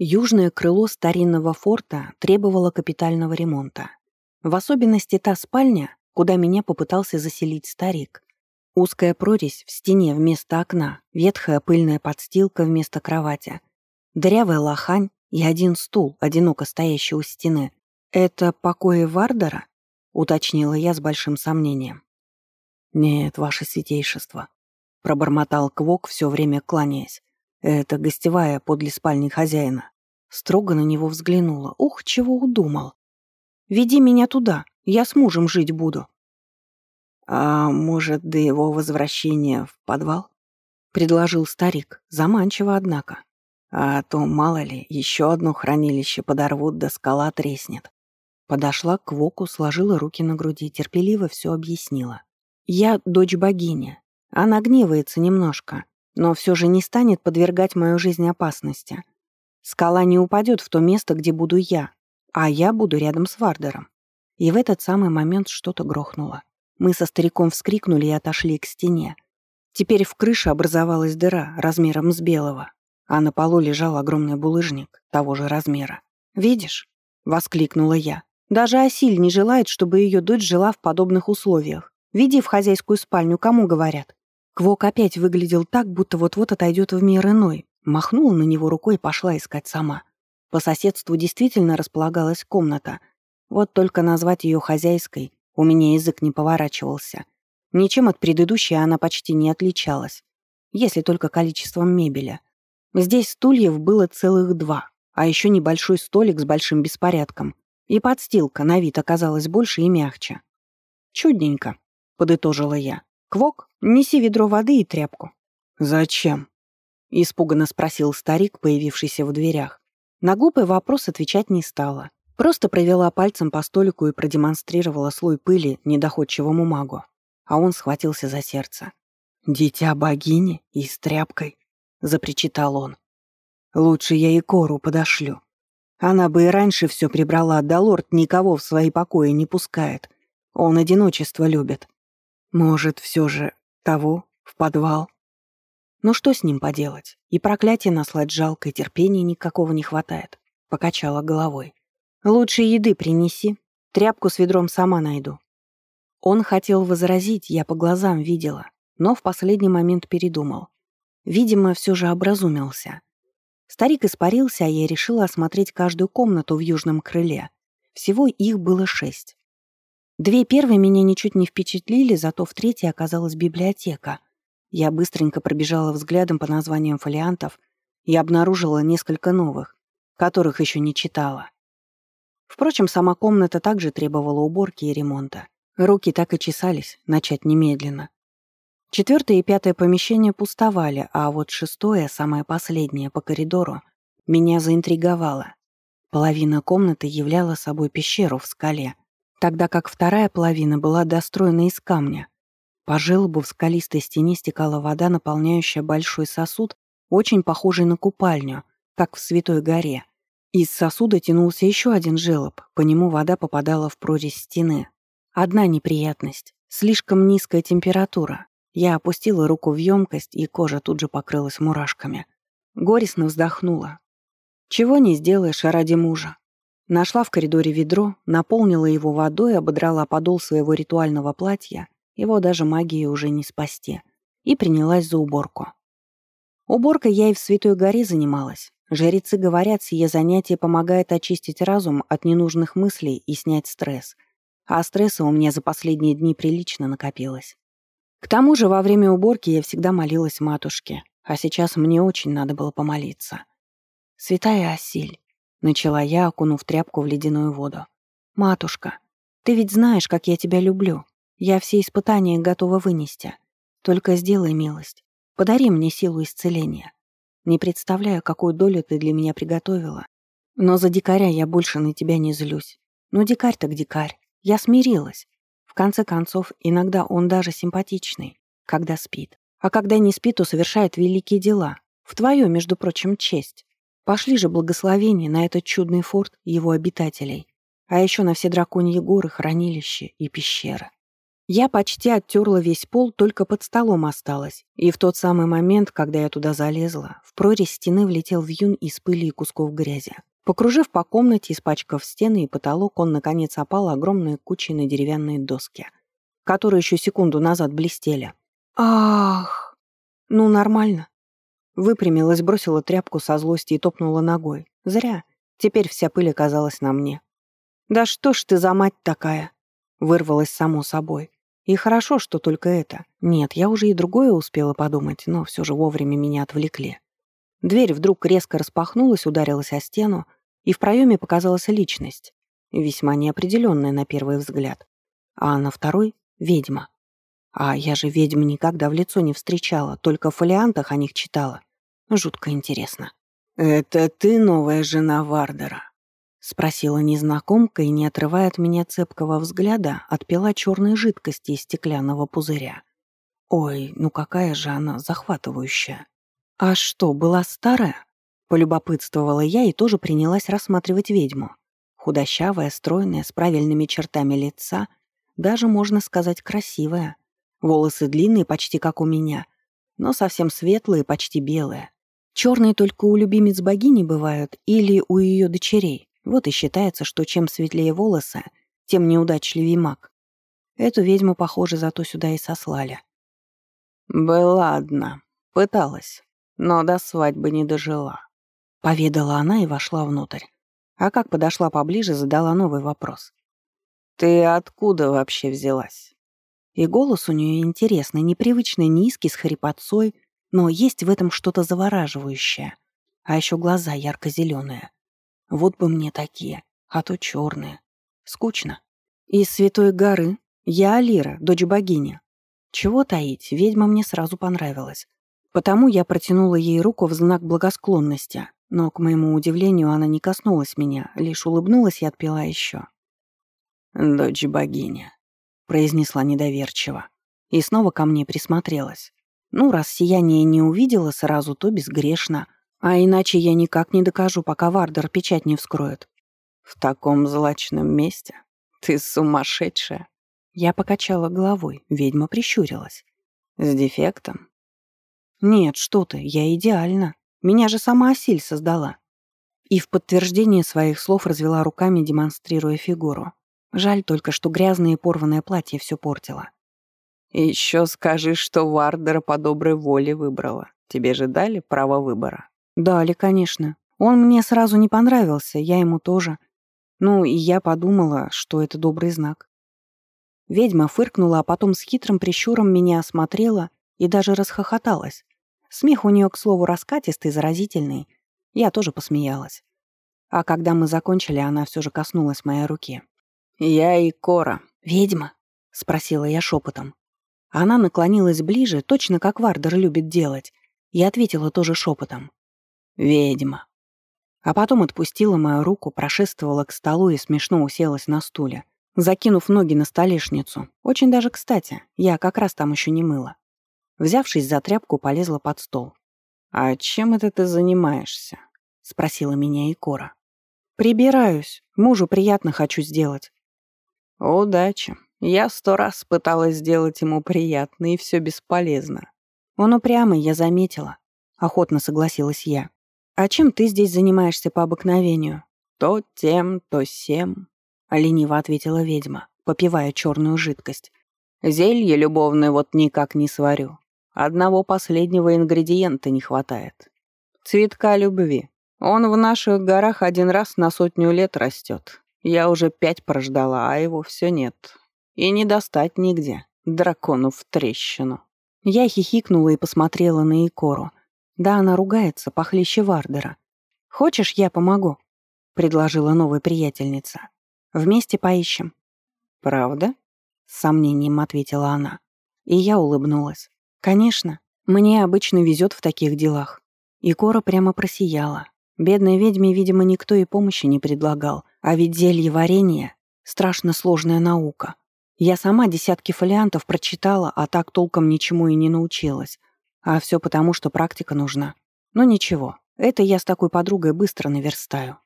Южное крыло старинного форта требовало капитального ремонта. В особенности та спальня, куда меня попытался заселить старик. Узкая прорезь в стене вместо окна, ветхая пыльная подстилка вместо кровати, дырявая лохань и один стул, одиноко стоящий у стены. «Это покои Вардера?» — уточнила я с большим сомнением. «Нет, ваше святейшество», — пробормотал Квок, все время кланяясь. «Это гостевая подле спальни хозяина». Строго на него взглянула. Ух, чего удумал. «Веди меня туда, я с мужем жить буду». «А может, до его возвращения в подвал?» — предложил старик, заманчиво, однако. «А то, мало ли, еще одно хранилище подорвут, да скала треснет». Подошла к Воку, сложила руки на груди, терпеливо все объяснила. «Я дочь богини. Она гневается немножко, но все же не станет подвергать мою жизнь опасности. Скала не упадет в то место, где буду я, а я буду рядом с Вардером». И в этот самый момент что-то грохнуло. Мы со стариком вскрикнули и отошли к стене. Теперь в крыше образовалась дыра размером с белого, а на полу лежал огромный булыжник того же размера. «Видишь?» — воскликнула я. «Даже Асиль не желает, чтобы ее дочь жила в подобных условиях. Веди в хозяйскую спальню, кому говорят». Квок опять выглядел так, будто вот-вот отойдет в мир иной. Махнула на него рукой и пошла искать сама. По соседству действительно располагалась комната. Вот только назвать ее хозяйской у меня язык не поворачивался. Ничем от предыдущей она почти не отличалась. Если только количеством мебели. Здесь стульев было целых два, а еще небольшой столик с большим беспорядком. И подстилка на вид оказалась больше и мягче. «Чудненько», — подытожила я. «Квок, неси ведро воды и тряпку». «Зачем?» — испуганно спросил старик, появившийся в дверях. На глупый вопрос отвечать не стала. Просто провела пальцем по столику и продемонстрировала слой пыли недоходчивому магу. А он схватился за сердце. «Дитя богини и с тряпкой», — запричитал он. «Лучше я и Кору подошлю. Она бы и раньше все прибрала, да лорд никого в свои покои не пускает. Он одиночество любит. Может, все же того, в подвал?» Ну что с ним поделать? И проклятие наслать жалко, и терпения никакого не хватает. Покачала головой. Лучше еды принеси. Тряпку с ведром сама найду». Он хотел возразить, я по глазам видела, но в последний момент передумал. Видимо, все же образумился. Старик испарился, а я решила осмотреть каждую комнату в южном крыле. Всего их было шесть. Две первые меня ничуть не впечатлили, зато в третьей оказалась библиотека. Я быстренько пробежала взглядом по названиям фолиантов и обнаружила несколько новых, которых еще не читала. Впрочем, сама комната также требовала уборки и ремонта. Руки так и чесались, начать немедленно. Четвертое и пятое помещения пустовали, а вот шестое, самое последнее, по коридору, меня заинтриговало. Половина комнаты являла собой пещеру в скале, тогда как вторая половина была достроена из камня. По желобу в скалистой стене стекала вода, наполняющая большой сосуд, очень похожий на купальню, как в Святой горе. Из сосуда тянулся еще один желоб, по нему вода попадала в прорезь стены. Одна неприятность — слишком низкая температура. Я опустила руку в емкость, и кожа тут же покрылась мурашками. Горестно вздохнула. Чего не сделаешь ради мужа. Нашла в коридоре ведро, наполнила его водой, ободрала подол своего ритуального платья, его даже магией уже не спасти, и принялась за уборку. Уборкой я и в Святой горе занималась. Жрецы говорят, сие занятие помогает очистить разум от ненужных мыслей и снять стресс. А стресса у меня за последние дни прилично накопилось. К тому же во время уборки я всегда молилась матушке, а сейчас мне очень надо было помолиться. «Святая Осиль», — начала я, окунув тряпку в ледяную воду. «Матушка, ты ведь знаешь, как я тебя люблю. Я все испытания готова вынести. Только сделай милость. Подари мне силу исцеления. Не представляю, какую долю ты для меня приготовила. Но за дикаря я больше на тебя не злюсь. Ну, дикарь так дикарь. Я смирилась. В конце концов, иногда он даже симпатичный, когда спит. А когда не спит, то совершает великие дела. В твою, между прочим, честь. Пошли же благословения на этот чудный форт его обитателей. А еще на все драконьи горы, хранилища и пещеры. Я почти оттерла весь пол, только под столом осталось. И в тот самый момент, когда я туда залезла, в прорезь стены влетел вьюн из пыли и кусков грязи. Покружив по комнате, испачкав стены и потолок, он, наконец, опал огромной кучей на деревянные доски, которые еще секунду назад блестели. «Ах! Ну, нормально». Выпрямилась, бросила тряпку со злости и топнула ногой. Зря. Теперь вся пыль оказалась на мне. «Да что ж ты за мать такая?» Вырвалась само собой. И хорошо, что только это. Нет, я уже и другое успела подумать, но все же вовремя меня отвлекли. Дверь вдруг резко распахнулась, ударилась о стену, и в проеме показалась личность, весьма неопределенная на первый взгляд. А на второй — ведьма. А я же ведьм никогда в лицо не встречала, только в фолиантах о них читала. Жутко интересно. «Это ты новая жена Вардера?» — спросила незнакомка и, не отрывая от меня цепкого взгляда, отпила черной жидкости из стеклянного пузыря. Ой, ну какая же она захватывающая. А что, была старая? Полюбопытствовала я и тоже принялась рассматривать ведьму. Худощавая, стройная, с правильными чертами лица, даже, можно сказать, красивая. Волосы длинные, почти как у меня, но совсем светлые, почти белые. Черные только у любимец богини бывают или у ее дочерей. Вот и считается, что чем светлее волосы, тем неудачливее маг. Эту ведьму, похоже, зато сюда и сослали. «Была одна. Пыталась. Но до свадьбы не дожила», — поведала она и вошла внутрь. А как подошла поближе, задала новый вопрос. «Ты откуда вообще взялась?» И голос у нее интересный, непривычно низкий, с хрипотцой, но есть в этом что-то завораживающее. А еще глаза ярко-зеленые. Вот бы мне такие, а то черные. Скучно. Из Святой горы я Алира, дочь богини. Чего таить, ведьма мне сразу понравилась. Потому я протянула ей руку в знак благосклонности, но, к моему удивлению, она не коснулась меня, лишь улыбнулась и отпила еще. «Дочь богини», — произнесла недоверчиво, и снова ко мне присмотрелась. Ну, раз сияние не увидела сразу, то безгрешно — а иначе я никак не докажу, пока Вардер печать не вскроет. В таком злачном месте? Ты сумасшедшая. Я покачала головой, ведьма прищурилась. С дефектом? Нет, что ты, я идеальна. Меня же сама Асиль создала. И в подтверждение своих слов развела руками, демонстрируя фигуру. Жаль только, что грязное и порванное платье все портило. Еще скажи, что Вардера по доброй воле выбрала. Тебе же дали право выбора. «Дали, конечно. Он мне сразу не понравился, я ему тоже. Ну, и я подумала, что это добрый знак». Ведьма фыркнула, а потом с хитрым прищуром меня осмотрела и даже расхохоталась. Смех у нее, к слову, раскатистый, заразительный. Я тоже посмеялась. А когда мы закончили, она все же коснулась моей руки. «Я и Кора. Ведьма?» — спросила я шепотом. Она наклонилась ближе, точно как Вардер любит делать, и ответила тоже шепотом. Ведьма. А потом отпустила мою руку, прошествовала к столу и смешно уселась на стуле, закинув ноги на столешницу. Очень даже кстати, я как раз там еще не мыла. Взявшись за тряпку, полезла под стол. «А чем это ты занимаешься?» — спросила меня Икора. «Прибираюсь. Мужу приятно хочу сделать». «Удачи. Я сто раз пыталась сделать ему приятно, и все бесполезно». Он упрямый, я заметила. Охотно согласилась я. «А чем ты здесь занимаешься по обыкновению?» «То тем, то сем», — лениво ответила ведьма, попивая черную жидкость. «Зелье любовное вот никак не сварю. Одного последнего ингредиента не хватает. Цветка любви. Он в наших горах один раз на сотню лет растет. Я уже пять прождала, а его все нет. И не достать нигде. Дракону в трещину». Я хихикнула и посмотрела на Икору, да, она ругается, похлеще Вардера. «Хочешь, я помогу?» — предложила новая приятельница. «Вместе поищем». «Правда?» — с сомнением ответила она. И я улыбнулась. «Конечно, мне обычно везет в таких делах». И Кора прямо просияла. Бедной ведьме, видимо, никто и помощи не предлагал, а ведь зелье варенье — страшно сложная наука. Я сама десятки фолиантов прочитала, а так толком ничему и не научилась. А все потому, что практика нужна. Но ничего, это я с такой подругой быстро наверстаю.